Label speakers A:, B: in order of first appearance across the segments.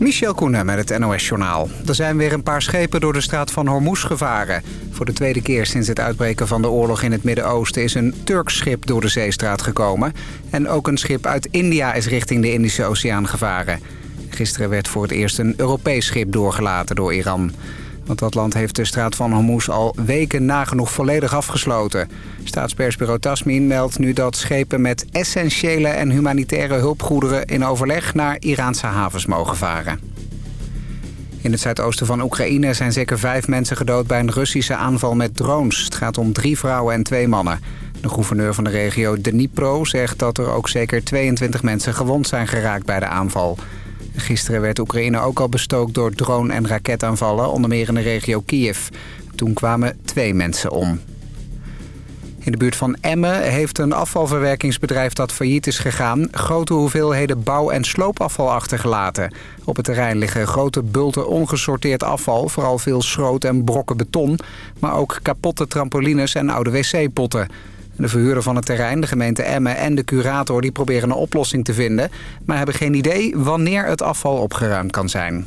A: Michel Koenen met het NOS-journaal. Er zijn weer een paar schepen door de straat van Hormuz gevaren. Voor de tweede keer sinds het uitbreken van de oorlog in het Midden-Oosten... is een Turks schip door de zeestraat gekomen. En ook een schip uit India is richting de Indische Oceaan gevaren. Gisteren werd voor het eerst een Europees schip doorgelaten door Iran. Want dat land heeft de straat van Hormuz al weken nagenoeg volledig afgesloten. Staatspersbureau Tasmin meldt nu dat schepen met essentiële en humanitaire hulpgoederen in overleg naar Iraanse havens mogen varen. In het zuidoosten van Oekraïne zijn zeker vijf mensen gedood bij een Russische aanval met drones. Het gaat om drie vrouwen en twee mannen. De gouverneur van de regio Dnipro zegt dat er ook zeker 22 mensen gewond zijn geraakt bij de aanval. Gisteren werd Oekraïne ook al bestookt door drone- en raketaanvallen, onder meer in de regio Kiev. Toen kwamen twee mensen om. In de buurt van Emmen heeft een afvalverwerkingsbedrijf dat failliet is gegaan... grote hoeveelheden bouw- en sloopafval achtergelaten. Op het terrein liggen grote bulten ongesorteerd afval... vooral veel schroot en brokken beton... maar ook kapotte trampolines en oude wc-potten. De verhuurder van het terrein, de gemeente Emmen en de curator... die proberen een oplossing te vinden... maar hebben geen idee wanneer het afval opgeruimd kan zijn.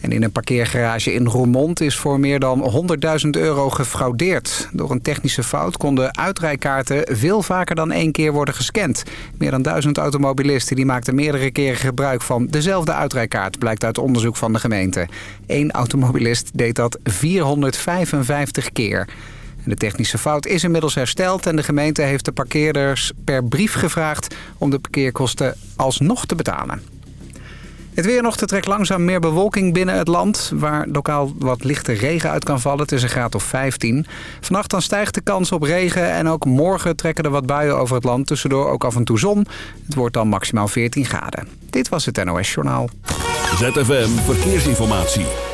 A: En in een parkeergarage in Roermond is voor meer dan 100.000 euro gefraudeerd. Door een technische fout konden uitrijkaarten veel vaker dan één keer worden gescand. Meer dan duizend automobilisten die maakten meerdere keren gebruik van dezelfde uitrijkaart... blijkt uit onderzoek van de gemeente. Eén automobilist deed dat 455 keer. De technische fout is inmiddels hersteld en de gemeente heeft de parkeerders per brief gevraagd om de parkeerkosten alsnog te betalen. Het weer nog, te trekt langzaam meer bewolking binnen het land... waar lokaal wat lichte regen uit kan vallen. Het is een graad of 15. Vannacht dan stijgt de kans op regen... en ook morgen trekken er wat buien over het land. Tussendoor ook af en toe zon. Het wordt dan maximaal 14 graden. Dit was het NOS Journaal.
B: ZFM Verkeersinformatie.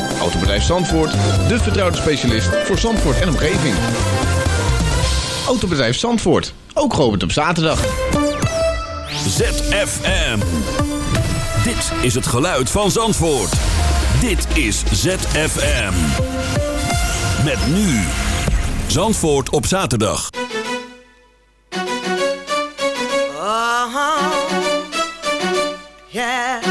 C: Autobedrijf Zandvoort, de vertrouwde specialist voor Zandvoort en omgeving. Autobedrijf Zandvoort, ook geopend op zaterdag.
B: ZFM. Dit is het geluid van Zandvoort. Dit is ZFM. Met nu. Zandvoort op zaterdag.
D: Uh-huh. Yeah.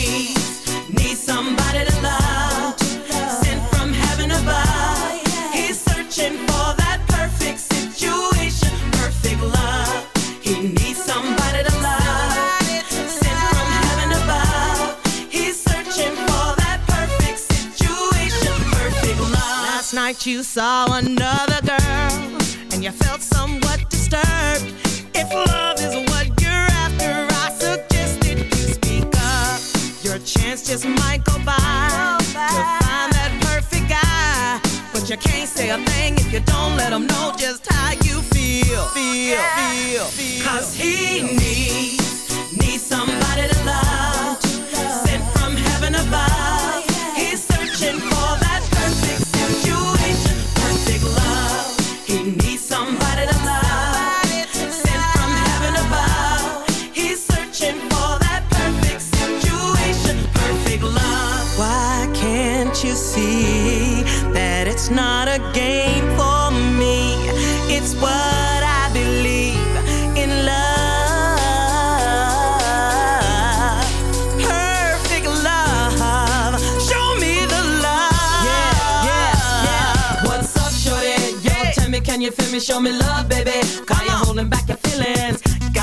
D: Night you saw another girl, and you felt somewhat disturbed. If love is what you're after, I suggested you speak up. Your chance just might go by to find that perfect guy. But you can't say a thing if you don't let him know just how you feel. Feel, feel, feel. Cause he needs, needs somebody to love. Sent from heaven above. He's searching not a game for me? It's what I believe in love. Perfect love. Show me the love. Yeah, yeah, yeah. What's up, shorty? Yo, tell me, can you feel me? Show me love, baby. Cause you're holding back your feelings.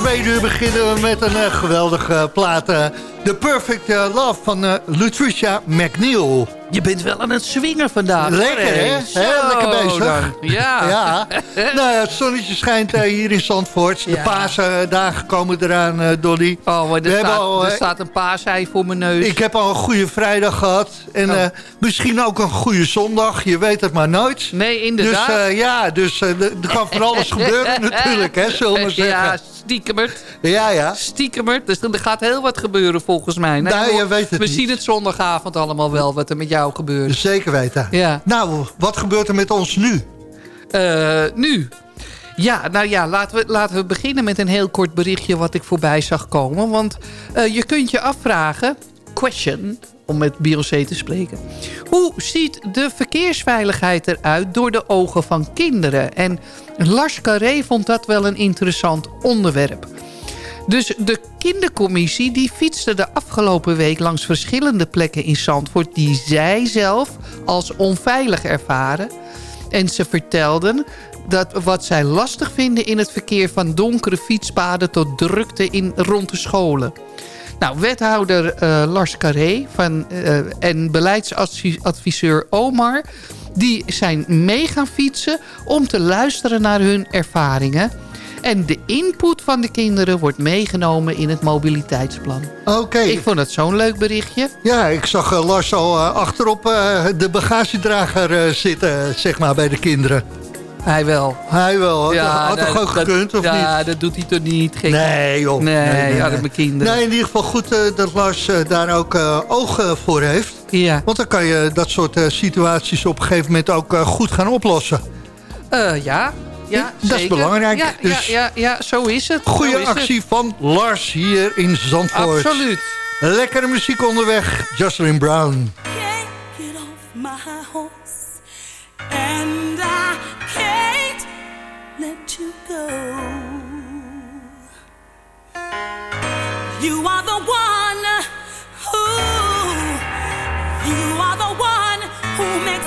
E: tweede beginnen we met een eh, geweldige plaat. eh, The Perfect eh, Love van eh Lutricia McNeil.
F: Je bent wel aan het swingen vandaag.
E: Lekker hè? Hè, Lekker bezig.
F: Ja.
E: ja. Nou ja, het zonnetje schijnt eh, hier in Zandvoort. De
F: Ja.
E: paasdagen komen eraan, eh Dolly.
F: Oh, maar
E: We
F: er,
E: hebben
F: staat,
E: al,
F: er
E: eh,
F: staat een paasei voor mijn neus.
E: Ik heb al een goede vrijdag gehad. En
F: Oh.
E: misschien ook een goede zondag. Je weet het maar nooit.
F: Nee,
E: Dus
F: inderdaad.
E: eh, ja, dus er kan van alles gebeuren natuurlijk, hè, zullen we maar
F: ja,
E: zeggen.
F: stiekemert.
E: Ja, ja.
F: Stiekemert. Dus er gaat heel wat gebeuren volgens mij. Nee,
E: Nou, je weet het
F: We
E: niet.
F: zien het zondagavond allemaal wel wat er met jou gebeurt.
E: Zeker weten.
F: Ja.
E: Nou, wat gebeurt er met ons nu?
F: Eh, nu. Ja, nou ja, laten we, laten we beginnen met een heel kort berichtje wat ik voorbij zag komen. Want eh, je kunt je afvragen, question, om met Beyoncé te spreken. Hoe ziet de verkeersveiligheid eruit door de ogen van kinderen? En Lars Carré vond dat wel een interessant onderwerp. Dus de kindercommissie die fietste de afgelopen week langs verschillende plekken in Zandvoort... die zij zelf als onveilig ervaren. En ze vertelden dat wat zij lastig vinden in het verkeer... van donkere fietspaden tot drukte in, rond de scholen. Nou, wethouder eh, Lars Carré van, eh, en beleidsadviseur Omar... die zijn mee gaan fietsen om te luisteren naar hun ervaringen... En de input van de kinderen wordt meegenomen in het mobiliteitsplan.
E: Oké.
F: Ik vond het zo'n leuk berichtje.
E: Ja, ik zag eh, Lars al eh, achterop eh, de bagagedrager eh, zitten, zeg maar, bij de kinderen.
F: Hij wel.
E: Hij wel, had, had
F: dat-
E: toch ook
F: dat-
E: gekund, of
F: ja,
E: niet?
F: dat doet hij toch niet? Gek.
E: Nee, joh.
F: Nee, arme kinderen.
E: Nee, in ieder geval goed dat Lars daar ook ogen voor heeft.
F: Ja,
E: Want dan kan je dat soort eh, situaties op een gegeven moment ook goed gaan oplossen.
F: Eh, ja. Ja
E: Dat is belangrijk.
F: Ja,
E: Dus-
F: ja, ja, ja, zo is het.
E: Goede
F: is het.
E: actie van Lars hier in Zandvoort.
F: Absoluut.
E: Lekkere muziek onderweg, Jocelyn Brown.
D: can't get off my horse, and I can't let you go. You are the one who, you are the one who makes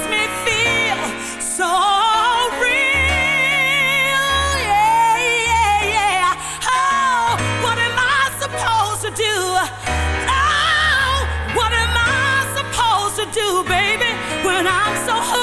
D: so
G: hard.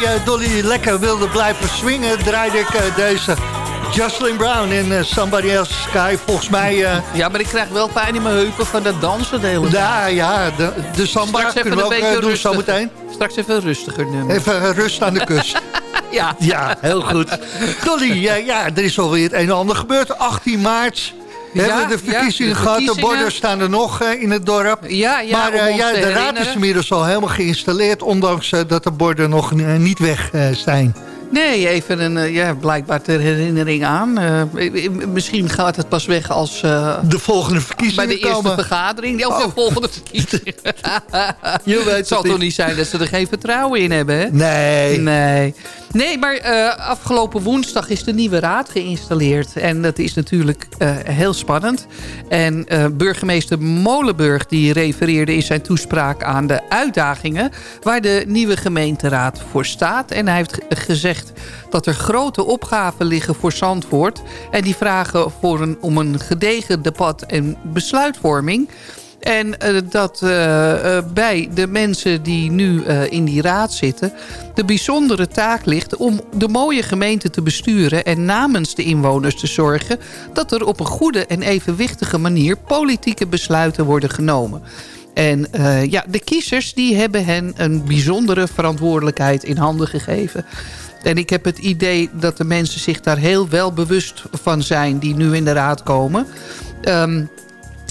G: Jij, eh, Dolly, lekker wilde blijven swingen... draaide ik eh, deze Jocelyn Brown in eh, Somebody Else's Sky. Volgens mij...
F: Ja, maar ik krijg wel pijn in mijn heupen van dat dansen de hele
G: ja, ja, de, de samba
F: Straks
G: kunnen we ook doen
F: rustig.
G: zometeen.
F: Straks even rustiger nummer.
G: Even rust aan de kust.
F: Ja.
G: ja, heel goed. Dolly, ja, ja, er is alweer het een en ander gebeurd. 18 maart... We
F: Ja,
G: hebben de
F: ja,
G: verkiezingen gehad, de borden staan er nog eh, in het dorp.
F: Ja, ja,
G: maar eh, ja, de raad is inmiddels al helemaal geïnstalleerd... ondanks eh, dat de borden nog niet weg zijn.
F: Nee, even een, eh, ja, blijkbaar ter herinnering aan. Eh, misschien gaat het pas weg als... eh,
G: De volgende
F: bij
G: verkiezingen
F: de eerste
G: komen.
F: vergadering. Of de
G: Oh.
F: volgende verkiezing.
G: Je weet
F: Het zal toch
G: niet.
F: zijn dat ze er geen vertrouwen in hebben, hè?
G: Nee.
F: Nee. Nee, maar afgelopen woensdag is de nieuwe raad geïnstalleerd. En dat is natuurlijk heel spannend. En burgemeester Molenburg die refereerde in zijn toespraak aan de uitdagingen... waar de nieuwe gemeenteraad voor staat. En hij heeft ge- dat er grote opgaven liggen voor Zandvoort. En die vragen voor een, om een gedegen debat en besluitvorming... En eh, dat eh, eh, bij de mensen die nu in die raad zitten... de bijzondere taak ligt om de mooie gemeente te besturen... en namens de inwoners te zorgen... dat er op een goede en evenwichtige manier politieke besluiten worden genomen. En ja, de kiezers die hebben hen een bijzondere verantwoordelijkheid in handen gegeven. En ik heb het idee dat de mensen zich daar heel wel bewust van zijn... die nu in de raad komen... Ehm,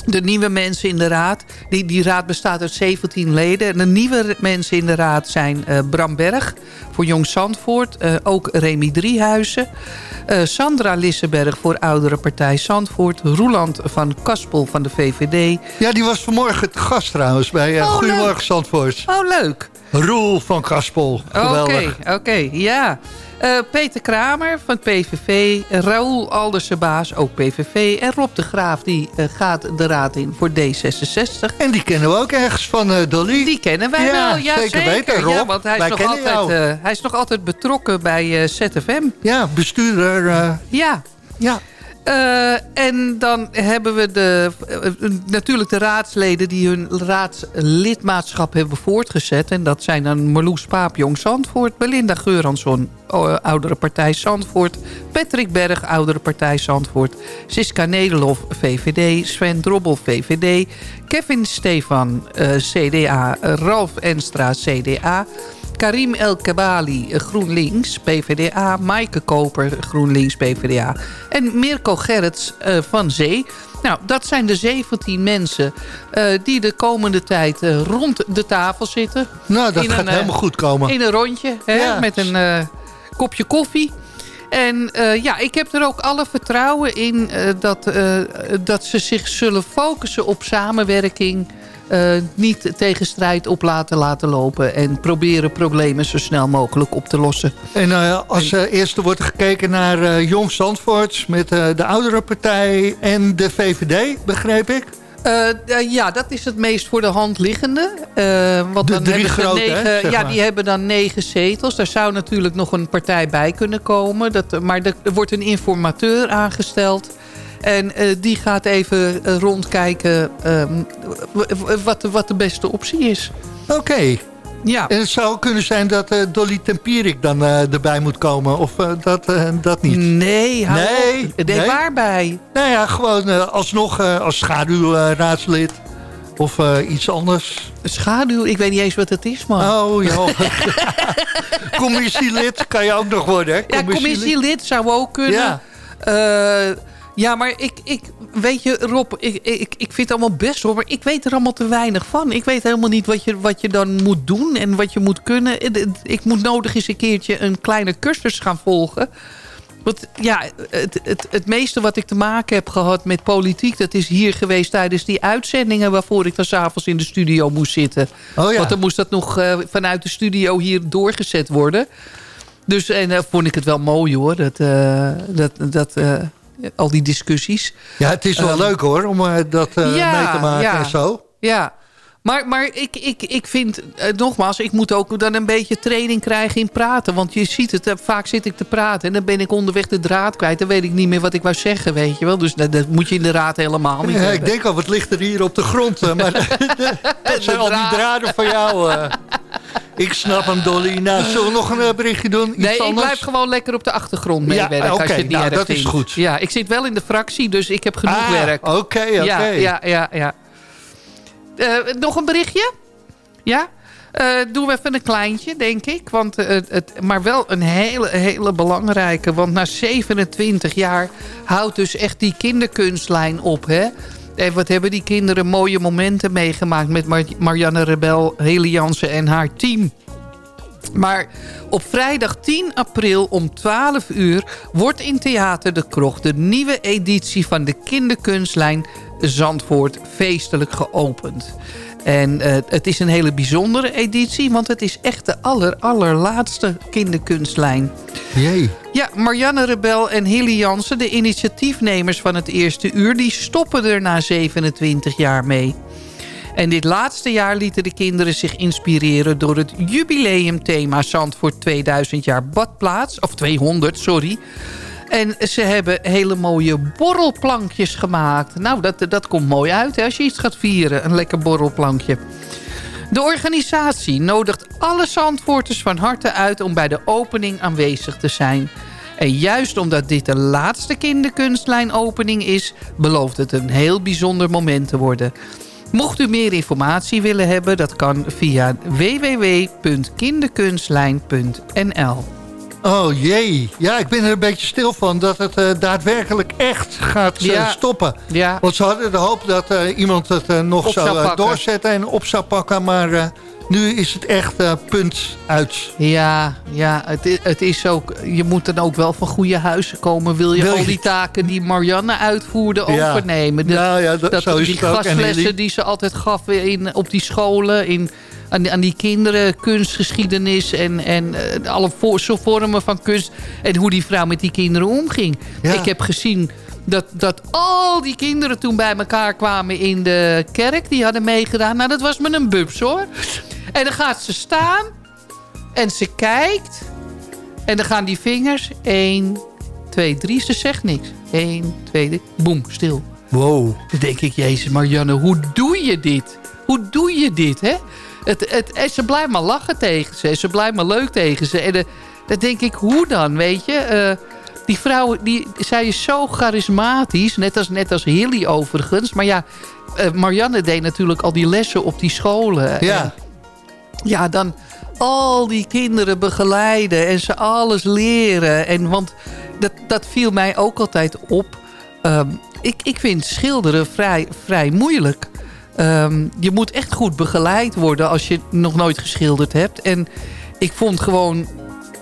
F: de nieuwe mensen in de raad. Die, die raad bestaat uit 17 leden. En de nieuwe mensen in de raad zijn eh, Bram Berg voor Jong Zandvoort. eh, ook Remy Driehuizen. eh, Sandra Lissenberg voor Oudere Partij Zandvoort. Roeland van Kaspel van de VVD.
E: Ja, die was vanmorgen te gast trouwens bij
F: Oh,
E: Goedemorgen
F: leuk.
E: Zandvoort.
F: Oh, leuk.
E: Roel van Kaspel. Geweldig.
F: Oké, oké, ja. Eh, Peter Kramer van het PVV. Raoul Aldersebaas, ook PVV. En Rob de Graaf, die eh, gaat de raad in voor D66.
E: En die kennen we ook ergens van eh, Dolly.
F: Die kennen wij
E: Ja,
F: wel, ja
E: zeker
F: zeker.
E: weten, Rob.
F: Ja, want hij is, nog
E: kennen
F: altijd,
E: jou.
F: hij is nog altijd betrokken bij ZFM.
E: Ja, bestuurder.
F: Ja.
E: ja.
F: Eh, en dan hebben we de, eh, eh, natuurlijk de raadsleden die hun raadslidmaatschap hebben voortgezet. En dat zijn dan Marloes Paap, Jong Zandvoort. Belinda Geuransson, Oudere Partij Zandvoort. Patrick Berg, Oudere Partij Zandvoort. Siska Nederlof, VVD. Sven Drobbel, VVD. Kevin Stefan, CDA. Ralf Enstra, CDA. Karim El Kabali, eh, GroenLinks, PvdA. Maaike Koper, GroenLinks, PvdA. En Mirko Gerrits eh, van Zee. Nou, dat zijn de 17 mensen eh, die de komende tijd rond de tafel zitten.
E: Nou, dat
F: In
E: gaat
F: een,
E: helemaal goed komen.
F: In een rondje, hè,
E: Ja.
F: met een kopje koffie. En ja, ik heb er ook alle vertrouwen in dat, dat ze zich zullen focussen op samenwerking. Eh, niet tegen strijd op laten laten lopen. En proberen problemen zo snel mogelijk op te lossen.
E: En eh, als eh, eerste wordt gekeken naar Jong Zandvoort... met de oudere partij en de VVD, begreep ik.
F: Ja, dat is het meest voor de hand liggende. Eh, want
E: De
F: dan
E: drie grote, hè,
F: negen, Ja,
E: maar.
F: die hebben dan negen zetels. Daar zou natuurlijk nog een partij bij kunnen komen. Dat, maar er wordt een informateur aangesteld. En eh, die gaat even eh, rondkijken ehm, wat, de- wat de beste optie is.
E: Oké.
F: Ja.
E: En het zou kunnen zijn dat eh, Dolly Tempierik dan erbij moet komen. Of dat, dat niet.
F: Nee, hou
E: Nee,
F: op.
E: Nee,
F: waarbij?
E: Nou ja, gewoon alsnog als schaduwraadslid. of iets anders.
F: Schaduw, ik weet niet eens wat het is, man.
E: Oh, ja. Commissielid kan je ook nog worden, hè?
F: Ja, commissielid zou ook kunnen.
E: Ja.
F: Eh, ja, maar ik, ik, weet je, Rob, ik, ik, ik vind het allemaal best hoor, maar ik weet er allemaal te weinig van. Ik weet helemaal niet wat je, wat je dan moet doen en wat je moet kunnen. Het- Ik moet nodig eens een keertje een kleine cursus gaan volgen. Want ja, het, het, het meeste wat ik te maken heb gehad met politiek... dat is hier geweest tijdens die uitzendingen... waarvoor ik dan s'avonds in de studio moest zitten.
E: Oh ja.
F: Want dan moest dat nog eh, vanuit de studio hier doorgezet worden. Dus en uh, vond ik het wel mooi hoor, dat, uh, dat, dat, al die discussies.
E: Ja, het is wel um, leuk hoor, om uh, dat uh, ja, mee te maken
F: ja,
E: en zo.
F: Ja, maar, maar ik, ik, ik vind, uh, nogmaals, ik moet ook dan een beetje training krijgen in praten. Want je ziet het, vaak zit ik te praten en dan ben ik onderweg de draad kwijt. Dan weet ik niet meer wat ik wou zeggen, weet je wel. Dus dat, dat moet je in de raad helemaal niet
E: ja. Ik denk al, wat ligt er hier op de grond? maar dat zijn al die draden van jou. uh. Ik snap hem, Dolly. Nou, zullen we nog een uh, berichtje doen? Iets
F: nee,
E: anders?
F: ik blijf gewoon lekker op de achtergrond meewerken.
E: Ja,
F: okay, als je het niet
E: nou, dat
F: vindt.
E: is goed.
F: Ja, ik zit wel in de fractie, dus ik heb genoeg
E: ah,
F: werk.
E: Oké, oké. Okay,
F: ja, ja, ja, ja. Uh, nog een berichtje? Ja? Uh, doen we even een kleintje, denk ik. Want, uh, het, maar wel een hele, hele belangrijke. Want na 27 jaar houdt dus echt die kinderkunstlijn op. Hè? En wat hebben die kinderen mooie momenten meegemaakt... met Mar Marianne Rebel, Heli Jansen en haar team. Maar op vrijdag 10 april om 12 uur... wordt in Theater de Krocht... de nieuwe editie van de kinderkunstlijn Zandvoort feestelijk geopend. En uh, het is een hele bijzondere editie... want het is echt de aller, allerlaatste kinderkunstlijn.
E: Jee.
F: Ja, Marianne Rebel en Hilly Jansen, de initiatiefnemers van het eerste uur... die stoppen er na 27 jaar mee. En dit laatste jaar lieten de kinderen zich inspireren... door het jubileumthema Zandvoort 2000 jaar badplaats. Of 200, sorry. En ze hebben hele mooie borrelplankjes gemaakt. Nou, dat, dat komt mooi uit hè, als je iets gaat vieren. Een lekker borrelplankje. De organisatie nodigt alle Zandvoorters van harte uit... om bij de opening aanwezig te zijn. En juist omdat dit de laatste kinderkunstlijnopening is... belooft het een heel bijzonder moment te worden. Mocht u meer informatie willen hebben... dat kan via www.kinderkunstlijn.nl
E: Oh jee. Ja, ik ben er een beetje stil van dat het eh, daadwerkelijk echt gaat eh,
F: Ja.
E: stoppen.
F: Ja,
E: Want ze hadden de hoop dat eh, iemand het nog
F: Op
E: zou doorzetten en op zou pakken. Maar nu is het echt punt uit.
F: ja, ja het, het is ook... Je moet dan ook wel van goede huizen komen... wil je
E: Wil je-
F: al die taken die Marianne uitvoerde
E: Ja.
F: overnemen. De-
E: nou ja, dat,
F: dat,
E: zo is
F: die
E: het ook. Hilly?
F: die ze altijd gaf in, op die scholen... In, aan, die- aan die kinderen, kunstgeschiedenis en, en eh, alle vormen van kunst... en hoe die vrouw met die kinderen omging.
E: Ja.
F: Ik heb gezien dat, dat al die kinderen toen bij elkaar kwamen in de kerk... die hadden meegedaan. Nou, dat was met een bubs, hoor. En dan gaat ze staan en ze kijkt... en dan gaan die vingers... 1, 2, 3, ze zegt niks. 1, 2, 3, boem, stil.
E: Wow.
F: Dan denk ik, jezus Marianne, hoe doe je dit? Hoe doe je dit, hè? Het, het, en ze blijft maar lachen tegen ze. Ze blijft maar leuk tegen ze. En eh, dan denk ik, hoe dan, weet je? Eh, die vrouw, die, zij is zo charismatisch. Net als, net als Hilly overigens. Maar ja, eh, Marianne deed natuurlijk al die lessen op die scholen. En
E: Ja.
F: ja, dan al die kinderen begeleiden en ze alles leren. En want dat, dat viel mij ook altijd op. Ehm, ik, ik vind schilderen vrij, vrij moeilijk. Ehm, je moet echt goed begeleid worden als je nog nooit geschilderd hebt. En ik vond gewoon,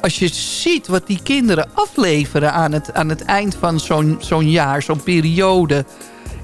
F: als je ziet wat die kinderen afleveren aan het, aan het eind van zo'n zo'n jaar, zo'n periode.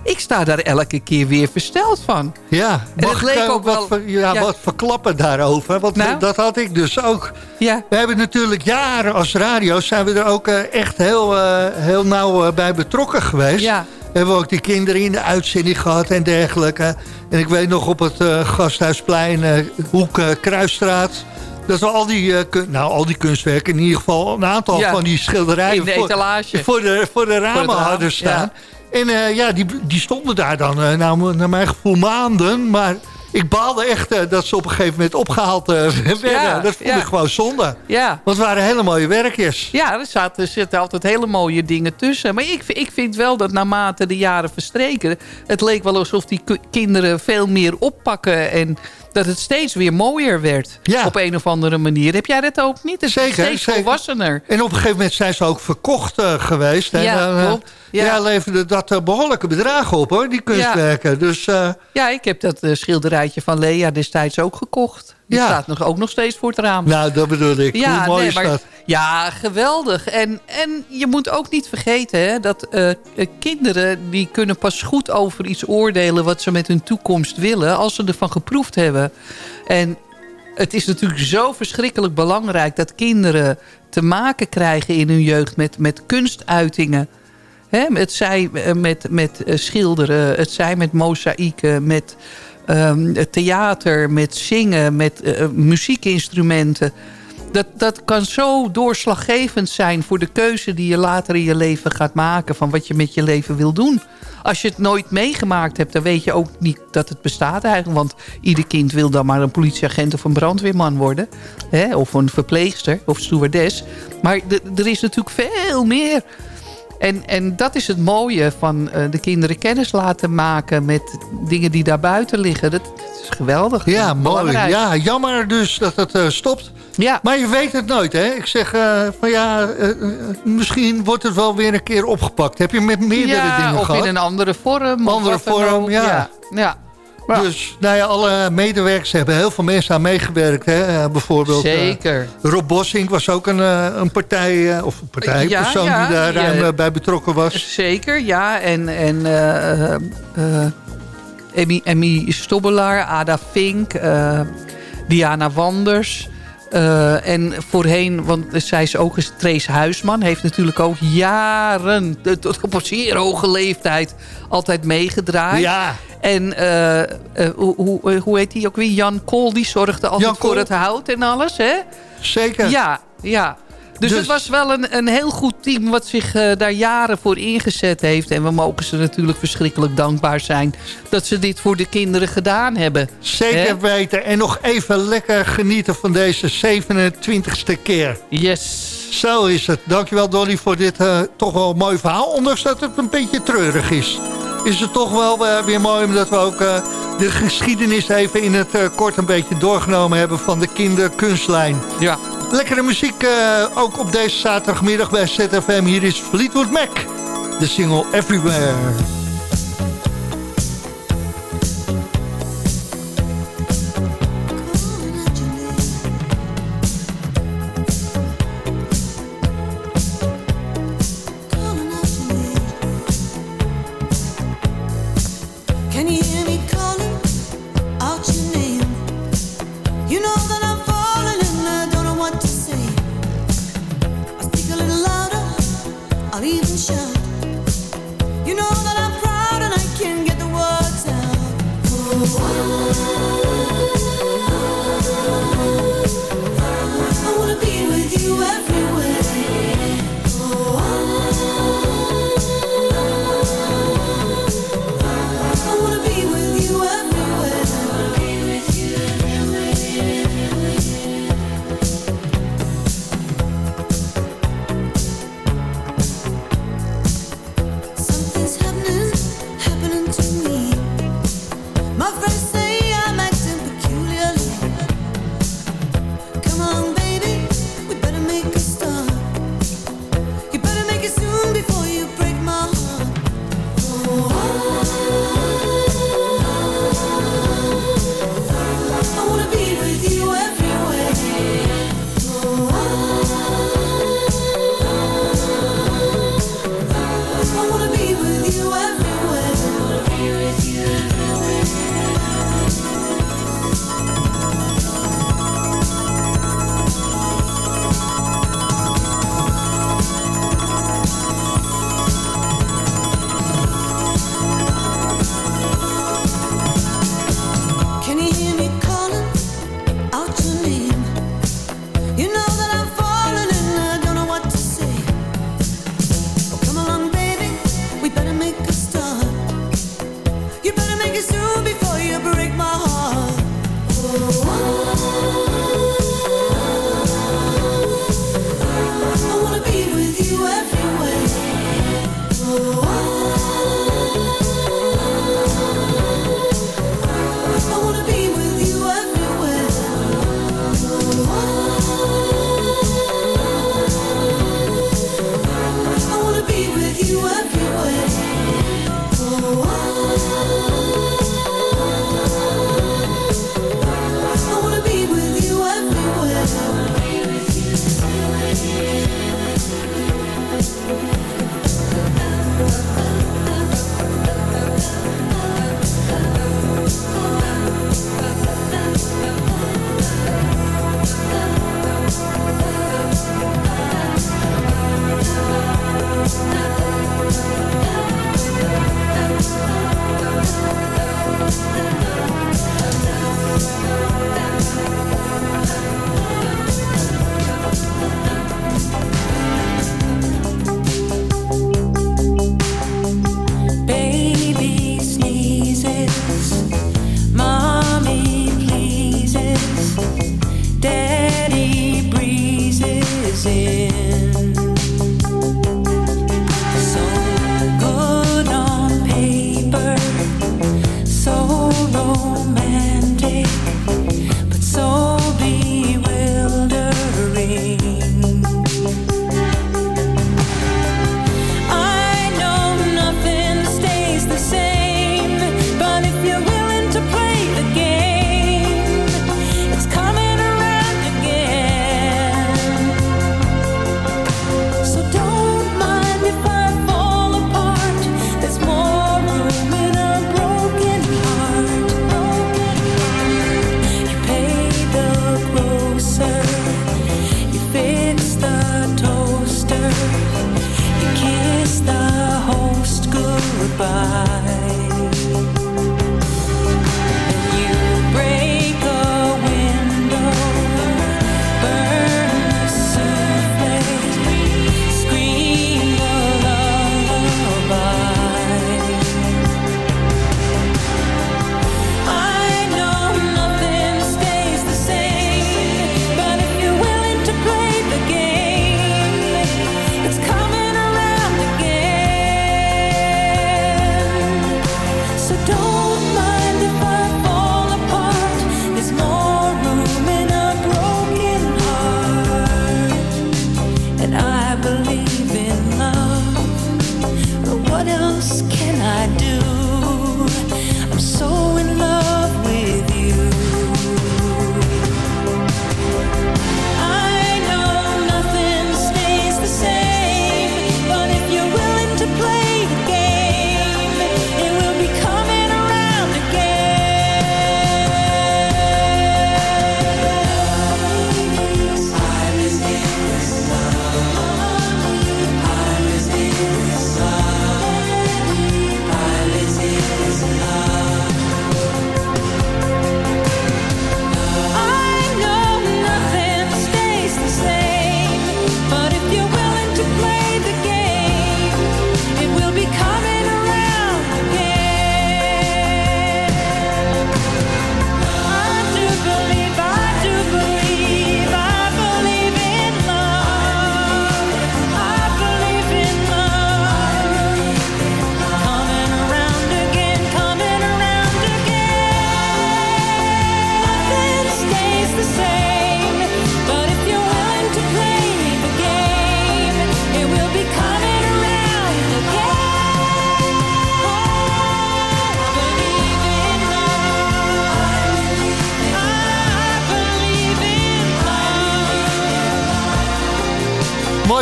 F: Ik sta daar elke keer weer versteld van.
E: Ja, mag
F: het leek
E: ik eh,
F: ook
E: wat,
F: wel-
E: ver- ja,
F: ja.
E: wat verklappen daarover? Want
F: Nou?
E: dat had ik dus ook.
F: Ja,
E: We hebben natuurlijk jaren als radio... zijn we er ook eh, echt heel, eh, heel nauw bij betrokken geweest.
F: ja.
E: Hebben we ook die kinderen in de uitzending gehad en dergelijke. En ik weet nog op het eh, Gasthuisplein, eh, Hoek eh, Kruisstraat... dat we al die, nou, al die kunstwerken, in ieder geval een aantal
F: Ja.
E: van die schilderijen...
F: In de
E: voor,
F: etalage.
E: voor, de, voor de ramen
F: raam,
E: hadden staan.
F: ja.
E: En ja, die, die stonden daar dan, nou, naar mijn gevoel, maanden. Maar ik baalde echt eh, dat ze op een gegeven moment opgehaald eh, werden.
F: Ja,
E: dat vond
F: ja.
E: ik gewoon zonde.
F: Ja,
E: Want het waren hele mooie werkjes.
F: ja er, zaten, er zitten altijd hele mooie dingen tussen. Maar ik, ik vind wel dat naarmate de jaren verstreken... het leek wel alsof die kinderen veel meer oppakken... en dat het steeds weer mooier werd.
E: Ja.
F: Op een of andere manier. Heb jij dat ook niet? Het is
E: Zeker,
F: steeds
E: zeker.
F: volwassener.
E: En op een gegeven moment zijn ze ook verkocht eh, geweest. En
F: Ja,
E: eh,
F: klopt. Ja.
E: Ja. leverde dat eh, behoorlijke bedragen op, hoor, die kunstwerken. Dus
F: Ja, ik heb dat schilderijtje van Lea destijds ook gekocht. Die
E: Ja.
F: staat nog, ook nog steeds voor het raam.
E: nou, dat bedoel ik. Hoe mooi is dat?
F: ja, geweldig. En, en je moet ook niet vergeten hè, dat eh, eh, kinderen... die kunnen pas goed over iets oordelen... wat ze met hun toekomst willen... als ze ervan geproefd hebben. En het is natuurlijk zo verschrikkelijk belangrijk... dat kinderen te maken krijgen in hun jeugd met, met kunstuitingen. Hè, het zij eh, met, met schilderen, het zij met mozaïeken... met het theater, met zingen, met eh, muziekinstrumenten. Dat, dat kan zo doorslaggevend zijn voor de keuze die je later in je leven gaat maken... van wat je met je leven wil doen. Als je het nooit meegemaakt hebt, dan weet je ook niet dat het bestaat eigenlijk. Want ieder kind wil dan maar een politieagent of een brandweerman worden. Hè? Of een verpleegster of stewardess. Maar er is natuurlijk veel meer... En, en dat is het mooie van eh, de kinderen kennis laten maken met dingen die daarbuiten liggen. Dat, dat is geweldig.
E: Ja, mooi.
F: Belangrijk.
E: Ja, jammer dus dat het eh, stopt.
F: Ja,
E: Maar je weet het nooit, hè? Ik zeg eh, van ja, misschien wordt het wel weer een keer opgepakt. Heb je met meerdere
F: ja,
E: dingen
F: of
E: gehad?
F: in een andere vorm. of
E: Andere vorm, ja.
F: ja. ja. Ja.
E: Dus nou ja, alle medewerkers hebben heel veel mensen aan meegewerkt. Hè? Eh, bijvoorbeeld eh,
F: Zeker.
E: Rob Bossink was ook een, eh, een partij, of een partijpersoon
F: Ja, ja,
E: die daar ruim bij betrokken was.
F: Zeker, ja. En, en Emmy, Emmy Stobbelaar, Ada Fink, Diana Wanders. en voorheen, want zij is ook eens Trace Huisman... heeft natuurlijk ook jaren, tot op een zeer hoge leeftijd... altijd meegedraaid.
E: Ja,
F: En eh, eh, hoe, hoe, hoe heet die ook weer? Jan Kool, die zorgde altijd voor het hout en alles, hè?
E: zeker.
F: Ja, ja. Dus, het was wel een, een heel goed team wat zich eh, daar jaren voor ingezet heeft. En we mogen ze natuurlijk verschrikkelijk dankbaar zijn... dat ze dit voor de kinderen gedaan hebben.
E: Zeker weten. En nog even lekker genieten van deze 27ste keer.
F: Yes.
E: Zo is het. Dankjewel Dolly voor dit eh, toch wel mooi verhaal. Ondanks dat het een beetje treurig is. Is het toch wel eh, weer mooi omdat we ook eh, de geschiedenis even in het eh, kort een beetje doorgenomen hebben van de kinderkunstlijn.
F: Ja.
E: Lekkere muziek ook op deze zaterdagmiddag bij ZFM. Hier is Fleetwood Mac. De single Everywhere.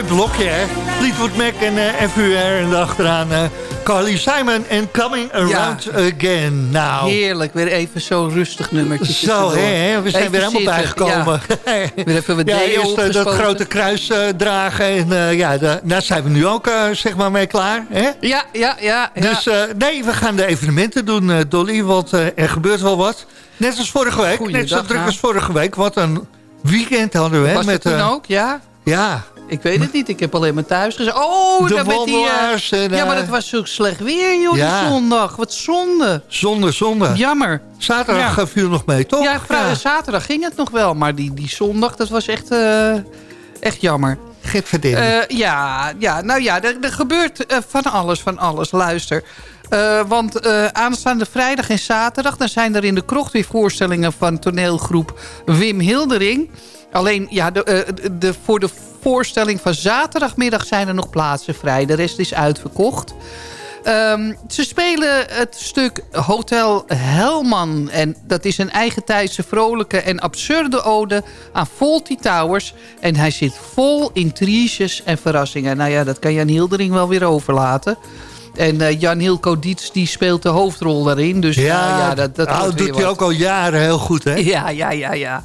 E: Mooi blokje, hè? Fleetwood Mac en eh FUR en daarachteraan eh Carly Simon en Coming Around Again. Nou,
F: Heerlijk, weer even zo'n rustig nummertje.
E: zo, hè, hè, we zijn
F: Even
E: weer helemaal bijgekomen.
F: ja. Weer even wat
E: ja, eerst eh, dat grote kruis dragen. En ja, da- daar zijn we nu ook zeg maar mee klaar. Hè?
F: Ja, ja, ja.
E: Dus nee, we gaan de evenementen doen, Dolly. Want er gebeurt wel wat. Net als vorige week.
F: Goeiedag,
E: net zo druk als vorige week. Wat een weekend hadden we. hè,
F: Was
E: met,
F: toen
E: eh,
F: ook, ja?
E: Ja,
F: Ik weet het niet. Ik heb alleen maar thuis gezegd. Oh,
E: De
F: daar met die... eh,
E: en,
F: ja, maar
E: eh,
F: het was zo slecht weer, joh,
E: Ja.
F: die zondag. Wat zonde.
E: zonde, zonde.
F: Jammer.
E: Zaterdag
F: Ja.
E: eh, viel nog mee, toch?
F: Ja, vrijdag, zaterdag ging het nog wel. Maar die, die zondag, dat was echt, eh, echt jammer. Eh, ja, ja, nou ja, er, er gebeurt eh, van alles, van alles. Luister. Eh, want eh, aanstaande vrijdag en zaterdag... dan zijn er in de krocht weer voorstellingen van toneelgroep Wim Hildering. Alleen, ja, de, eh, de, de- voor de voorstelling van zaterdagmiddag zijn er nog plaatsen vrij. De rest is uitverkocht. Ehm, ze spelen het stuk Hotel Helman. En dat is een eigentijdse, vrolijke en absurde ode aan Fawlty Towers. En hij zit vol intriges en verrassingen. Nou ja, dat kan Jan Hildering wel weer overlaten. En eh, Jan Hilco Dietz die speelt de hoofdrol daarin. Dus
E: ja,
F: nou ja, dat, dat
E: nou, doet hij
F: wat.
E: ook al jaren heel goed, hè?
F: Ja, ja, ja, ja.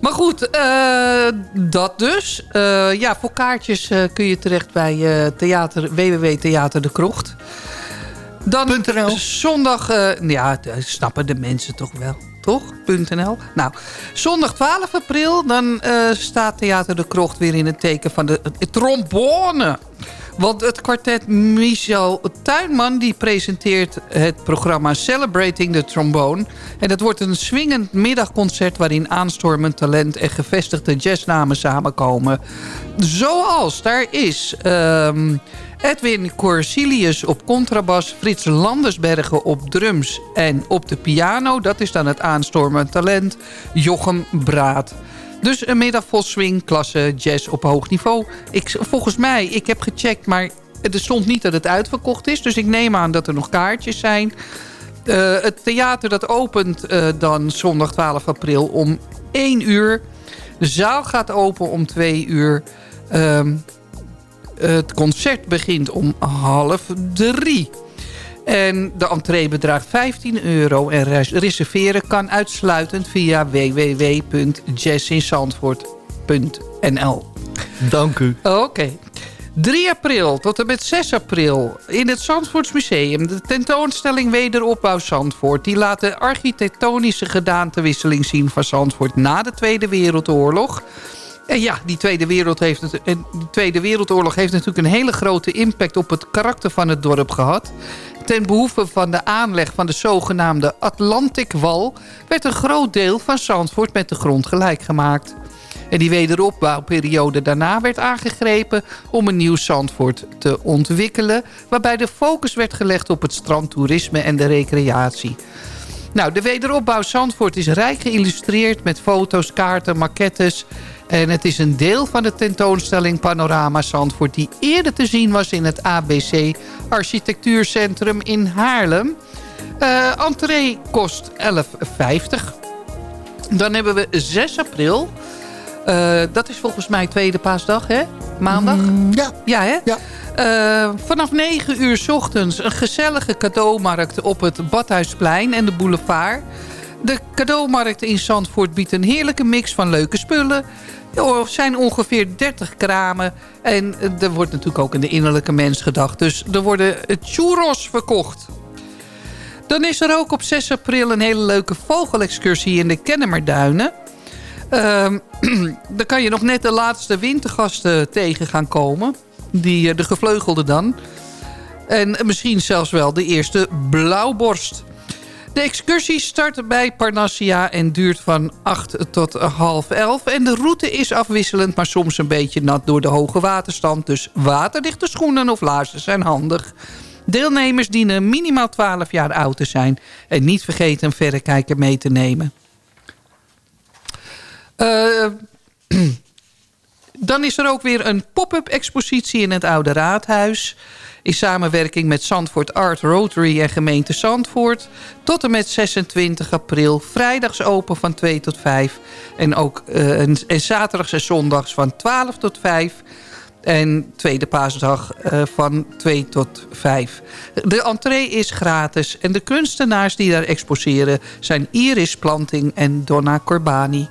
F: Maar goed, eh, dat dus. Eh, ja, voor kaartjes eh, kun je terecht bij theater, www Theater de Krocht. Dan
E: .nl.
F: zondag, ja, snappen de mensen toch wel. Toch? .nl. Nou, zondag 12 april, dan eh, staat Theater de Krocht weer in het teken van de, de trombone. Want het kwartet Michel Tuinman die presenteert het programma Celebrating the Trombone. En dat wordt een swingend middagconcert waarin aanstormend talent en gevestigde jazznamen samenkomen. Zoals daar is ehm, Edwin Corsilius op contrabas, Frits Landersbergen op drums en op de piano. Dat is dan het aanstormend talent Jochem Braat. Dus een middag vol swing, klasse, jazz op hoog niveau. Ik, volgens mij, ik heb gecheckt, maar er stond niet dat het uitverkocht is. Dus ik neem aan dat er nog kaartjes zijn. Eh, het theater dat opent eh, dan zondag 12 april om 1 uur. De zaal gaat open om 2 uur. Ehm, het concert begint om half drie. En de entree bedraagt 15 euro. En res- reserveren kan uitsluitend via www.jazzinzandvoort.nl
E: Dank u.
F: Oké. 3 april tot en met 6 april in het Zandvoortsmuseum. De tentoonstelling Wederopbouw Zandvoort. Die laat de architectonische gedaantewisseling zien van Zandvoort na de Tweede Wereldoorlog. En ja, die Tweede, heeft het, Tweede Wereldoorlog heeft natuurlijk een hele grote impact op het karakter van het dorp gehad. Ten behoeve van de aanleg van de zogenaamde Atlantikwal werd een groot deel van Zandvoort met de grond gelijk gemaakt. En die wederopbouwperiode daarna werd aangegrepen om een nieuw Zandvoort te ontwikkelen... waarbij de focus werd gelegd op het strandtoerisme en de recreatie. Nou, de wederopbouw Zandvoort is rijk geïllustreerd met foto's, kaarten, maquettes... En het is een deel van de tentoonstelling Panorama Zandvoort... die eerder te zien was in het ABC Architectuurcentrum in Haarlem. Eh entree kost 11,50. Dan hebben we 6 april. Eh, dat is volgens mij tweede paasdag, hè? Maandag?
E: ja.
F: Ja, hè?
E: Ja.
F: Eh, vanaf 9 uur 's ochtends een gezellige cadeaumarkt op het Badhuisplein en de boulevard. De cadeaumarkt in Zandvoort biedt een heerlijke mix van leuke spullen. Er zijn ongeveer 30 kramen. En er wordt natuurlijk ook in de innerlijke mens gedacht. Dus er worden churros verkocht. Dan is er ook op 6 april een hele leuke vogelexcursie in de Kennemerduinen. Ehm, dan kan je nog net de laatste wintergasten tegen gaan komen. Die, eh, de gevleugelde dan. En misschien zelfs wel de eerste blauwborst. De excursie start bij Parnassia en duurt van 8 tot half 11. En de route is afwisselend, maar soms een beetje nat door de hoge waterstand. Dus waterdichte schoenen of laarzen zijn handig. Deelnemers dienen minimaal 12 jaar oud te zijn. En niet vergeten een verrekijker mee te nemen. Eh, dan is er ook weer een pop-up expositie in het Oude Raadhuis. In samenwerking met Zandvoort Art Rotary en gemeente Zandvoort. Tot en met 26 april. Vrijdags open van 2 tot 5. En ook eh, en, en zaterdags en zondags van 12 tot 5. En tweede paasdag eh, van 2 tot 5. De entree is gratis. En de kunstenaars die daar exposeren zijn Iris Planting en Donna Corbani.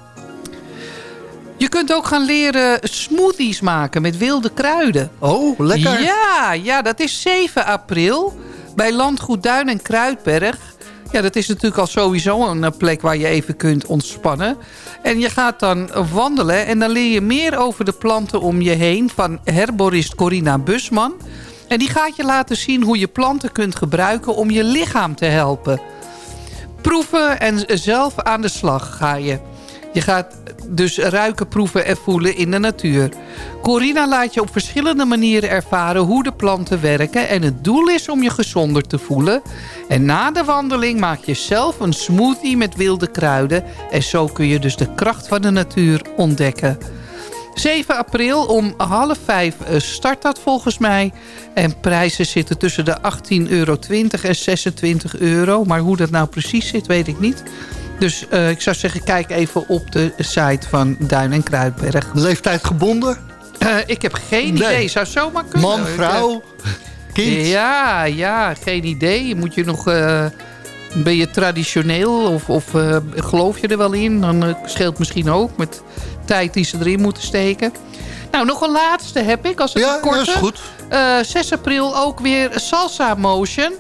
F: Je kunt ook gaan leren smoothies maken met wilde kruiden.
E: Oh, lekker.
F: Ja, ja, dat is 7 april bij Landgoed Duin en Kruidberg. Ja, dat is natuurlijk al sowieso een eh, plek waar je even kunt ontspannen. En je gaat dan wandelen en dan leer je meer over de planten om je heen... van herborist Corina Busman. En die gaat je laten zien hoe je planten kunt gebruiken om je lichaam te helpen. Proeven en zelf aan de slag ga je. Je gaat dus ruiken, proeven en voelen in de natuur. Corina laat je op verschillende manieren ervaren hoe de planten werken... en het doel is om je gezonder te voelen. En na de wandeling maak je zelf een smoothie met wilde kruiden... en zo kun je dus de kracht van de natuur ontdekken. 7 april om half vijf eh, start dat volgens mij. En prijzen zitten tussen de 18,20 euro en 26 euro. Maar hoe dat nou precies zit, weet ik niet. Dus eh, ik zou zeggen, kijk even op de site van Duin en Kruidberg.
E: Leeftijd gebonden?
F: Eh, ik heb geen
E: Nee.
F: idee. Zou zomaar kunnen.
E: Man, vrouw, kind?
F: Ja, ja, geen idee. Moet je nog... eh, ben je traditioneel of, of geloof je er wel in? Dan scheelt misschien ook met tijd die ze erin moeten steken. Nou, nog een laatste heb ik. Als het
E: Ja,
F: een korte.
E: dat is goed.
F: Eh, 6 april ook weer Salsa Motion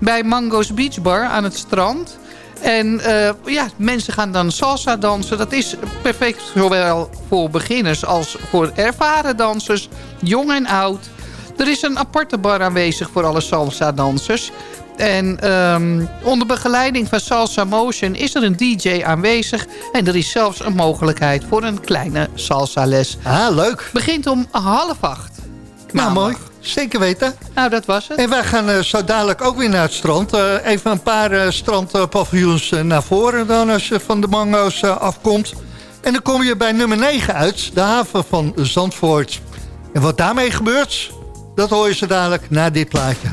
F: bij Mango's Beach Bar aan het strand. En eh, ja, mensen gaan dan salsa dansen. Dat is perfect zowel voor beginners als voor ervaren dansers, jong en oud. Er is een aparte bar aanwezig voor alle salsa dansers. En ehm, onder begeleiding van Salsa Motion is er een DJ aanwezig. En er is zelfs een mogelijkheid voor een kleine salsa les.
E: Ah, leuk.
F: Begint om half acht.
E: Nou,
F: Maandag.
E: mooi. Zeker weten.
F: Nou, dat was het.
E: En wij gaan eh, zo dadelijk ook weer naar het strand. Eh, even een paar eh, strandpaviljoens naar voren dan als je van de mango's afkomt. En dan kom je bij nummer 9 uit, de haven van Zandvoort. En wat daarmee gebeurt, dat hoor je zo dadelijk na dit plaatje.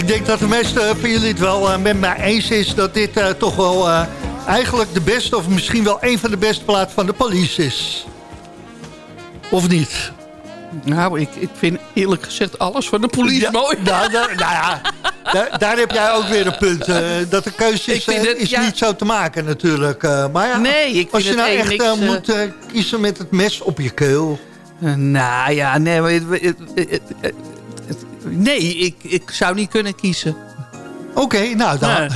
E: Ik denk dat de meeste van jullie het wel eh, met mij eens is... dat dit eh, toch wel eh, eigenlijk de beste... of misschien wel een van de beste platen van de police is. Of niet?
F: Nou, ik, ik vind eerlijk gezegd alles van de politie
E: Ja,
F: mooi.
E: Nou, daar, nou ja, daar, daar heb jij ook weer een punt. dat de keuze is,
F: het-
E: is
F: ja.
E: niet zo te maken natuurlijk. maar ja,
F: Nee,
E: als je nou echt
F: niks,
E: moet kiezen met het mes op je keel...
F: Nou ja, nee, maar het- nee ik, ik zou niet kunnen kiezen.
E: Oké, nou dan,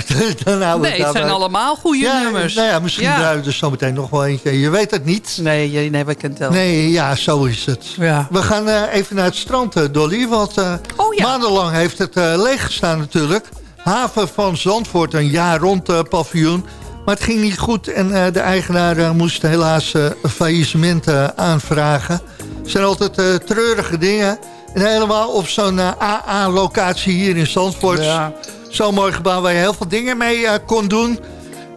E: dan houden we
F: Nee, het zijn allemaal goede
E: ja,
F: nummers.
E: Nou ja, misschien
F: Ja.
E: draaien we er zo meteen nog wel eentje. Je weet het niet.
F: Nee, je- nee, we kennen het wel.
E: Nee, ja, zo is het.
F: Ja.
E: We gaan eh, even naar het strand, eh, Dolly. Want eh,
F: Oh, ja.
E: maandenlang heeft het eh leeg gestaan natuurlijk. Haven van Zandvoort, een jaar rond eh, paviljoen. Maar het ging niet goed en eh, de eigenaar eh, moest helaas eh, faillissement aanvragen. Het zijn altijd eh, treurige dingen. En helemaal op zo'n eh, AA-locatie hier in Zandvoort.
F: Ja.
E: Zo'n mooi gebouw waar je heel veel dingen mee eh, kon doen.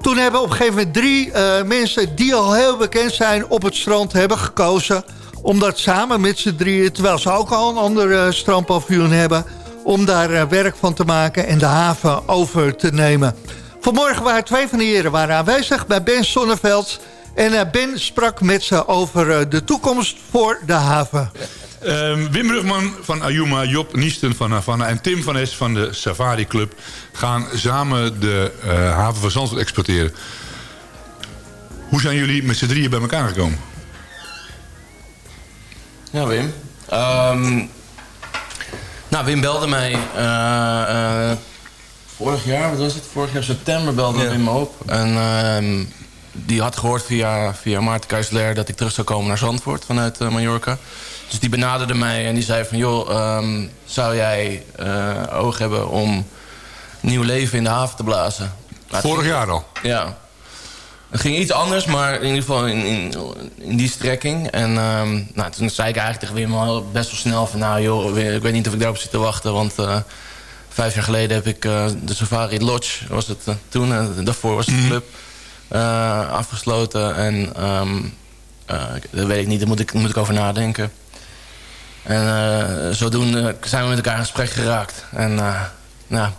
E: Toen hebben op een gegeven moment drie eh, mensen die al heel bekend zijn op het strand hebben gekozen. Om dat samen met z'n drieën, terwijl ze ook al een ander eh, strandpaviljoen hebben. Om daar werk van te maken en de haven over te nemen. Vanmorgen waren twee van de heren waren aanwezig bij Ben Sonneveld. En eh, Ben sprak met ze over de toekomst voor de haven.
H: Ehm, Wim Rugman van Ayuma, Job Niesten van Havana en Tim van Es van de Safari Club... gaan samen de eh, haven van Zandvoort exporteren. Hoe zijn jullie met z'n drieën bij elkaar gekomen?
I: Ja, Wim. Ehm, nou, Wim belde mij eh, eh, vorig jaar, wat was het? Vorig jaar september belde Wim me op. En ehm, die had gehoord via, via Maarten Keisler dat ik terug zou komen naar Zandvoort vanuit Mallorca. Dus die benaderde mij en die zei van... joh, ehm, zou jij eh, oog hebben om nieuw leven in de haven te blazen?
H: Vorig
I: ging-
H: jaar al.
I: Ja. Het ging iets anders, maar in ieder geval in, in, in die strekking. En ehm, nou, toen zei ik eigenlijk tegen Wim al best wel snel van... nou joh, ik weet niet of ik daarop zit te wachten... want eh, vijf jaar geleden heb ik eh, de Safari Lodge, was het toen... en daarvoor was het de club, eh, afgesloten. En ehm, eh, dat weet ik niet, daar moet ik, daar moet ik over nadenken. En eh, zodoende zijn we met elkaar in gesprek geraakt. En eh, nou,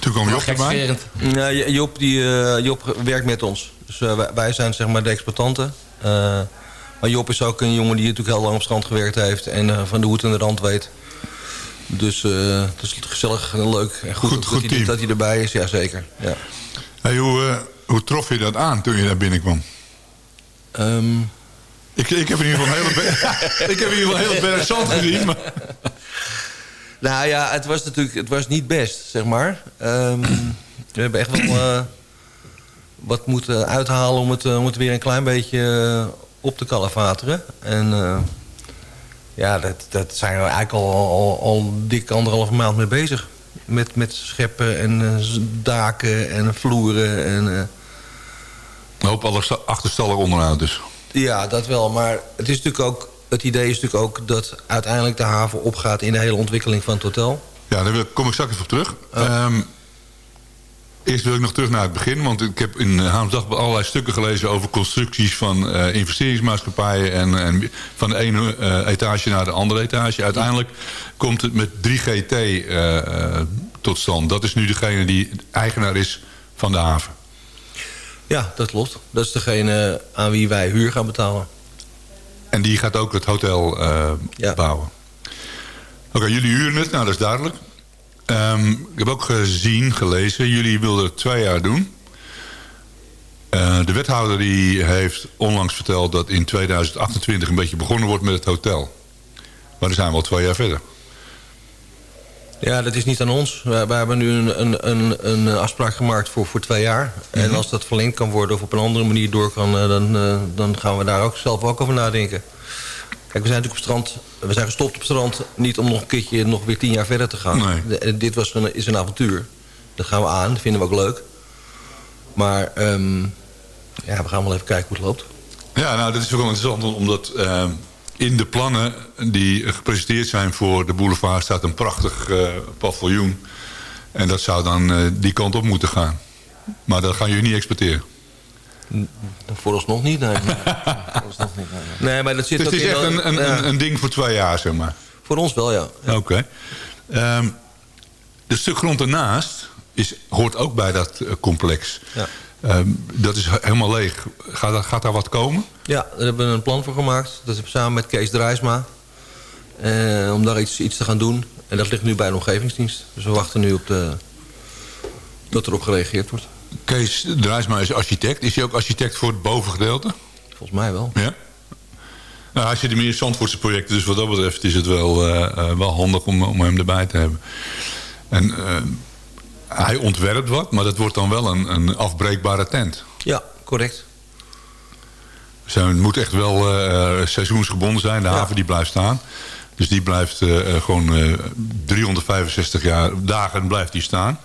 H: Toen kwam Job erbij.
J: Ja, Job, die, eh, Job werkt met ons. Dus wij, wij zijn zeg maar de exploitanten. Eh, maar Job is ook een jongen die natuurlijk heel lang op strand gewerkt heeft... en eh, van de hoed en de rand weet. Dus eh, het is gezellig en leuk en goed,
H: Goed-
J: dat,
H: goed
J: hij,
H: team.
J: dat hij erbij is. Ja, zeker. Ja.
H: Hey, hoe, eh, hoe trof je dat aan toen je daar binnenkwam?
J: Ehm,
H: Ik, ik heb in ieder geval een hele, berg- ik heb in ieder geval een hele berg zand gezien. Maar...
J: Nou ja, het was natuurlijk het was niet best, zeg maar. Ehm, we hebben echt wel eh, wat moeten uithalen om het, eh, om het weer een klein beetje eh, op te kalafateren. En ja, dat, dat zijn we eigenlijk al, al, al dik anderhalve maand mee bezig. Met, met scheppen en daken en vloeren. En,
H: Een hoop achterstallig onderhoud dus.
J: Ja, dat wel. Maar het, is natuurlijk ook, het idee is natuurlijk ook dat uiteindelijk de haven opgaat in de hele ontwikkeling van het hotel.
H: Ja, daar kom ik straks even op terug. Ehm, eerst wil ik nog terug naar het begin. Want ik heb in uh, Haams Dagblad allerlei stukken gelezen... over constructies van eh, investeringsmaatschappijen... En, en van de ene eh, etage naar de andere etage. Uiteindelijk komt het met 3GT eh, eh, tot stand. Dat is nu degene die eigenaar is van de haven.
J: Ja, dat klopt. Dat is degene aan wie wij huur gaan betalen.
H: En die gaat ook het hotel eh,
J: Ja.
H: bouwen. Oké, jullie huren het. Nou, dat is duidelijk. Ehm, ik heb ook gezien, gelezen... jullie wilden het twee jaar doen. Eh, de wethouder die heeft onlangs verteld... dat in 2028 een beetje begonnen wordt met het hotel. Maar dan zijn we al twee jaar verder.
J: Ja, dat is niet aan ons. Wij, wij hebben nu een, een, een, een afspraak gemaakt voor, voor twee jaar. En als dat verlengd kan worden of op een andere manier door kan... eh, dan, eh, dan gaan we daar ook zelf ook over nadenken. Kijk, we zijn natuurlijk op strand... We zijn gestopt op strand niet om nog een keertje nog weer tien jaar verder te gaan.
H: Nee.
J: De- en dit was een, is een avontuur. Dat gaan we aan. Dat vinden we ook leuk. Maar ehm, ja, we gaan wel even kijken hoe het loopt.
H: Ja, nou, dat is wel interessant, omdat ehm, in de plannen die gepresenteerd zijn voor de boulevard staat een prachtig eh, paviljoen. En dat zou dan eh, die kant op moeten gaan. Maar dat gaan jullie niet exporteren.
J: Vooralsnog niet, nee. Vooralsnog niet, nee. Nee, maar dat zit
H: Dus het is echt
J: wel-
H: een, een,
J: ja.
H: een, een ding voor twee jaar, zeg maar.
J: Voor ons wel, ja.
H: Oké. Ehm, de stuk grond ernaast is, hoort ook bij dat eh, complex.
J: Ja.
H: Ehm, dat is he- helemaal leeg. Gaat, daar- gaat daar wat komen?
J: Ja, daar hebben we een plan voor gemaakt. Dat is samen met Kees Drijsma. Eh, om daar iets, iets te gaan doen. En dat ligt nu bij de omgevingsdienst. Dus we wachten nu op de, dat erop gereageerd wordt.
H: Kees Drijsma is architect. Is hij ook architect voor het bovengedeelte?
J: Volgens mij wel.
H: Ja. Nou, hij zit in meer Zandvoortse projecten, dus wat dat betreft is het wel, eh, eh, wel handig om, om hem erbij te hebben. En hij ontwerpt wat, maar dat wordt dan wel een, een afbreekbare tent.
J: Ja, correct.
H: Dus hij moet echt wel eh, seizoensgebonden zijn. De
J: Ja.
H: haven die blijft staan. Dus die blijft eh, eh, gewoon eh, 365 jaar, dagen blijft die staan.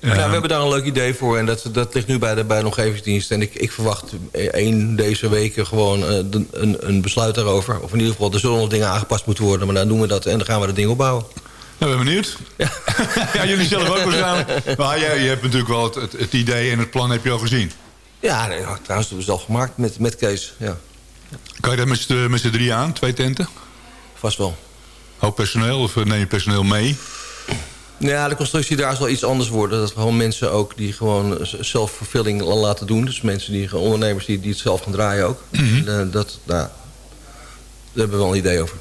J: Nou,
H: Eh,
J: we hebben daar een leuk idee voor. En dat, dat ligt nu bij de, bij de omgevingsdienst. En ik, ik verwacht één deze weken gewoon eh, de- een, een besluit daarover. Of in ieder geval, er zullen nog dingen aangepast moeten worden. Maar dan doen we dat en dan gaan we dat ding opbouwen.
H: Nou, ben benieuwd. Ja. jullie zelf ook waarschijnlijk. Maar jij, je hebt natuurlijk wel het, het, het idee en het plan heb je al gezien.
J: Ja, nee, nou, trouwens, dat hebben we zelf gemaakt met, met Kees. Ja,
H: Kan je dat met z'n met z'n drie aan, twee tenten?
J: vast wel.
H: Hoop personeel of eh, neem je personeel mee?
J: Ja, de constructie daar zal iets anders worden. Dat we gewoon mensen ook die gewoon zelfvervulling laten doen. Dus mensen die, ondernemers die, die het zelf gaan draaien ook.
H: Mhm.
J: Eh, dat, nou, daar hebben we wel een idee over.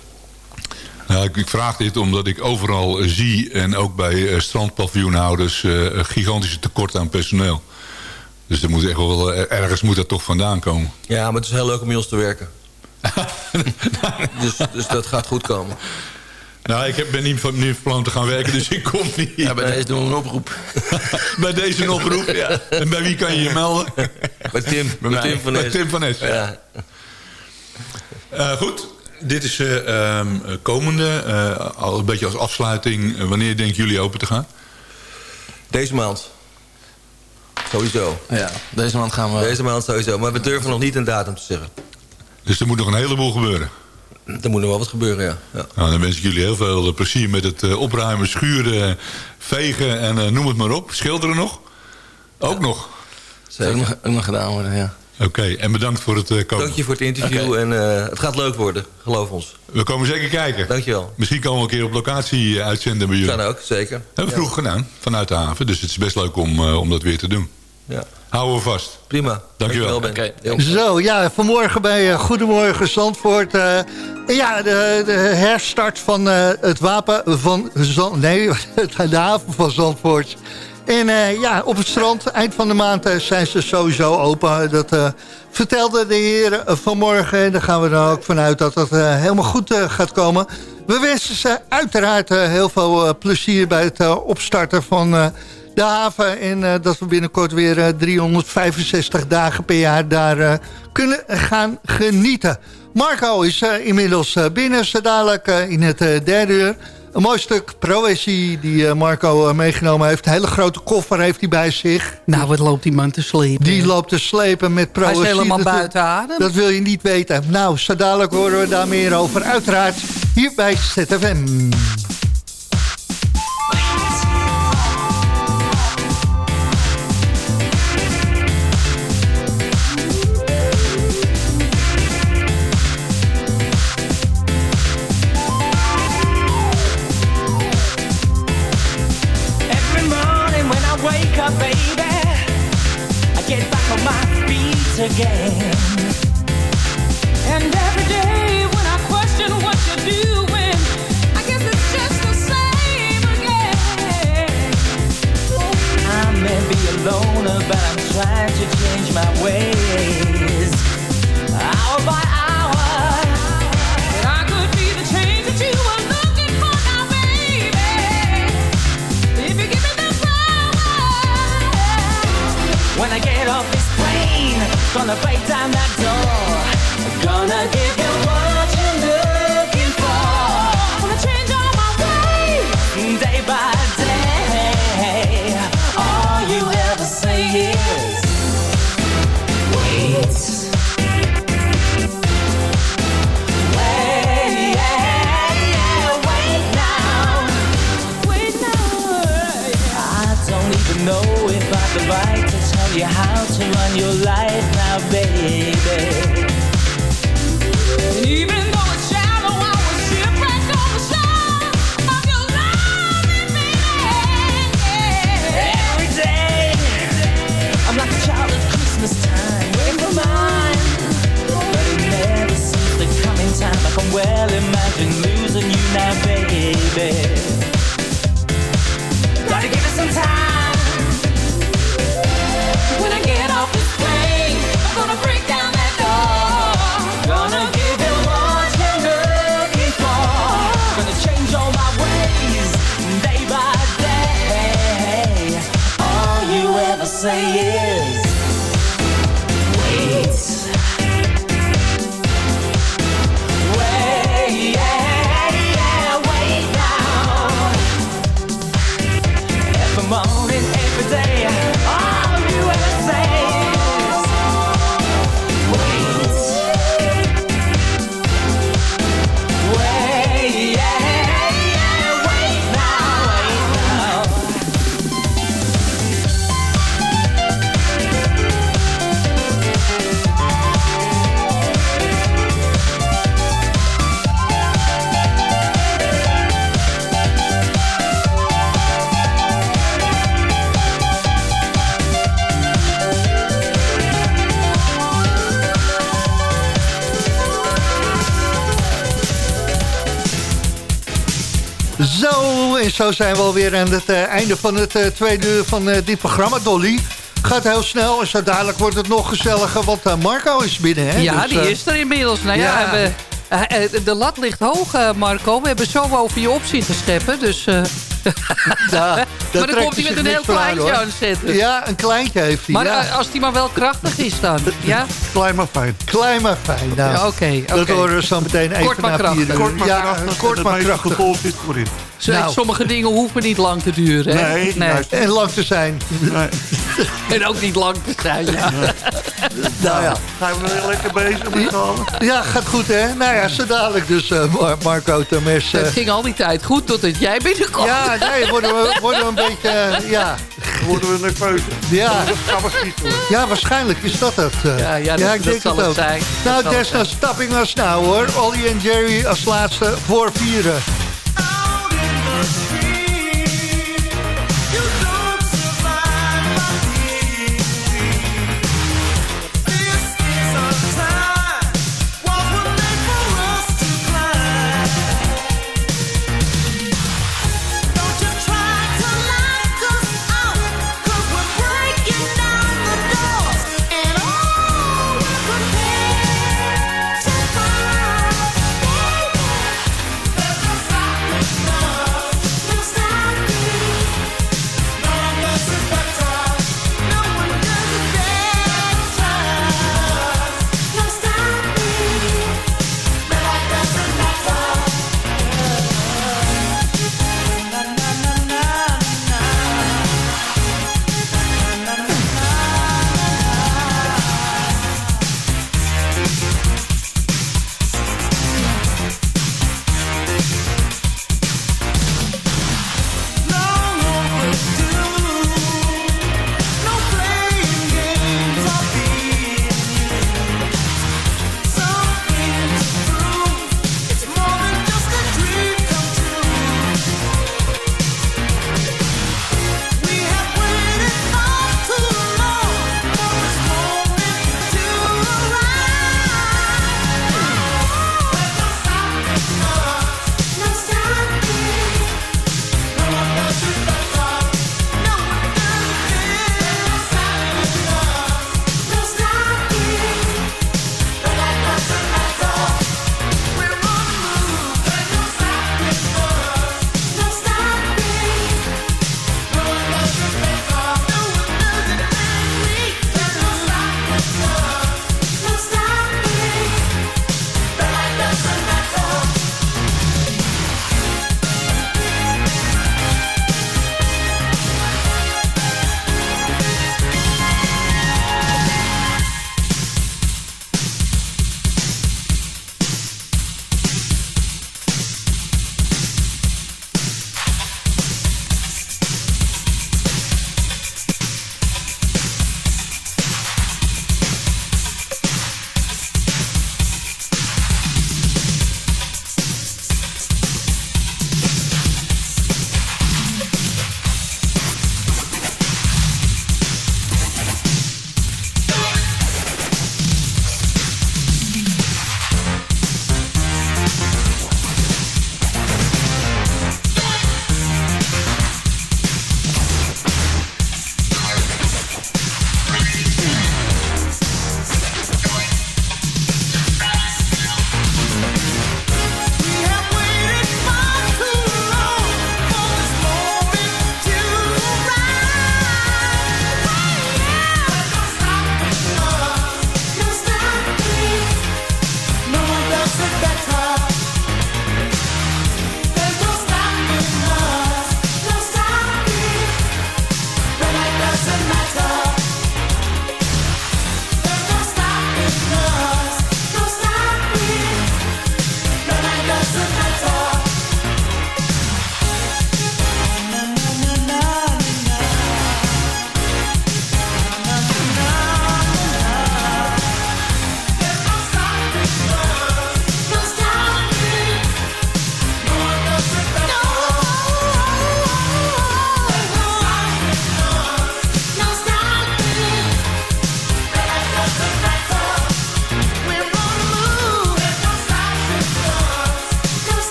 H: Nou, ik, ik vraag dit omdat ik overal eh, zie... en ook bij eh, strandpaviljoenhouders... eh, een gigantische tekort aan personeel. Dus er moet echt wel, ergens moet dat toch vandaan komen.
J: Ja, maar het is heel leuk om bij ons te werken. dus, dus dat gaat goed komen.
H: Nou, ik heb, ben niet van, niet van plan te gaan werken, dus ik kom niet.
I: Ja, bij deze doen we een oproep.
H: bij deze een oproep. Ja. En bij wie kan je je melden?
J: Bij Tim, bij. Tim van
H: Bij
J: Nes.
H: Tim van Nes.
J: Ja.
H: Goed, dit is eh, ehm, komende. eh, al een beetje als afsluiting. Eh, wanneer denken jullie open te gaan?
J: Deze maand. Sowieso.
I: Ja, deze maand gaan we...
J: Deze maand sowieso. Maar we durven nog niet een datum te zeggen.
H: Dus er moet nog een heleboel gebeuren.
J: Er moet nog wel wat gebeuren, ja. ja.
H: Nou, dan wens ik jullie heel veel plezier met het opruimen, schuren, vegen en noem het maar op. Schilderen nog? Ook nog.
I: Ook nog, ook nog gedaan worden, ja.
H: Oké, en bedankt voor het eh, komen.
J: Dank je voor het interview en eh, het gaat leuk worden, geloof ons.
H: We komen zeker kijken.
J: Dankjewel.
H: Misschien komen we een keer op locatie eh, uitzenden bij jullie.
J: Kan ook, zeker.
H: Hebben we
J: Ja.
H: vroeg gedaan, vanuit de haven. Dus het is best leuk om, eh, om dat weer te doen.
J: Ja.
H: Houden we vast.
J: Prima.
H: Dankjewel.
J: Ben.
E: Zo, ja, vanmorgen bij eh, Goedemorgen Zandvoort. eh, ja, de, de herstart van eh, het wapen van Zand... Nee, de haven van Zandvoort. En eh, ja, op het strand, eind van de maand, eh, zijn ze sowieso open. Dat eh, vertelde de heer vanmorgen. En daar gaan we er ook vanuit dat dat helemaal goed gaat komen. We wensen ze uiteraard heel veel plezier bij het opstarten van... de haven en dat we binnenkort weer eh, 365 dagen per jaar daar kunnen gaan genieten. Marco is inmiddels binnen, zo dadelijk in het derde uur. Een mooi stuk proëzie die eh, Marco eh, meegenomen heeft. Een hele grote koffer heeft hij bij zich.
F: Nou, wat loopt die man te slepen?
E: Die loopt te slepen met
F: Hij
E: proëzie.
F: is helemaal
E: Dat-
F: buiten adem.
E: Dat wil je niet weten. Nou, zo dadelijk horen we daar meer over. Uiteraard hier bij ZFM.
D: Again. And every day when I question what you're doing, I guess it's just the same again. I may be a loner, but I'm trying to change my ways. Hour by hour, I could be the change that you looking for now, baby. If you give me the power, when I get off this plane, gonna break down that door. Gonna give you what your life
E: Zo, zijn we alweer aan het eh, einde van het eh, tweede uur van eh, dit programma, Dolly. Gaat heel snel en zo dadelijk wordt het nog gezelliger, want Marco is binnen. Hè?
F: Ja,
E: Dus,
F: die is er inmiddels. Nou ja,
E: ja.
F: we, de lat ligt hoog, Marco. We hebben zo over je op zitten scheppen. Dus, eh,
E: daar
F: maar dan
E: trekt
F: komt hij met een heel kleintje aan zetten.
E: Ja, een kleintje heeft hij.
F: Maar
E: ja.
F: als die maar wel krachtig is dan. Ja?
E: Klein maar fijn. Klein maar fijn. Nou,
F: Ja, oké,
E: Dat horen we zo meteen even
F: Kort maar
E: na vier
F: krachtig.
E: uur.
F: Kort maar
E: ja,
F: krachtig.
E: Kort maar krachtig.
K: gevolg zit voorin.
F: Zo-
E: Nou.
F: Sommige dingen hoeven niet lang te duren. Hè?
E: Nee, juist. en lang te zijn.
F: En ook niet lang te zijn. Ja.
E: Nou ja.
K: Zijn we weer lekker bezig met z'n allen?
E: Ja, gaat goed hè. Nou ja, zo dadelijk dus eh, Mar- Marco Temes. eh,
F: Het ging al die tijd goed totdat jij binnenkwam.
E: ja, nee, worden we, worden we een beetje, eh, ja.
K: Worden we nerveus?
E: Ja. Ja, waarschijnlijk is dat het. eh.
F: Ja, ja, dat-
E: ik
F: dat
E: denk
F: zal
E: het
F: zijn.
E: Nou,
F: zijn.
E: stopping us now hoor. Ollie en Jerry als laatste voor vieren.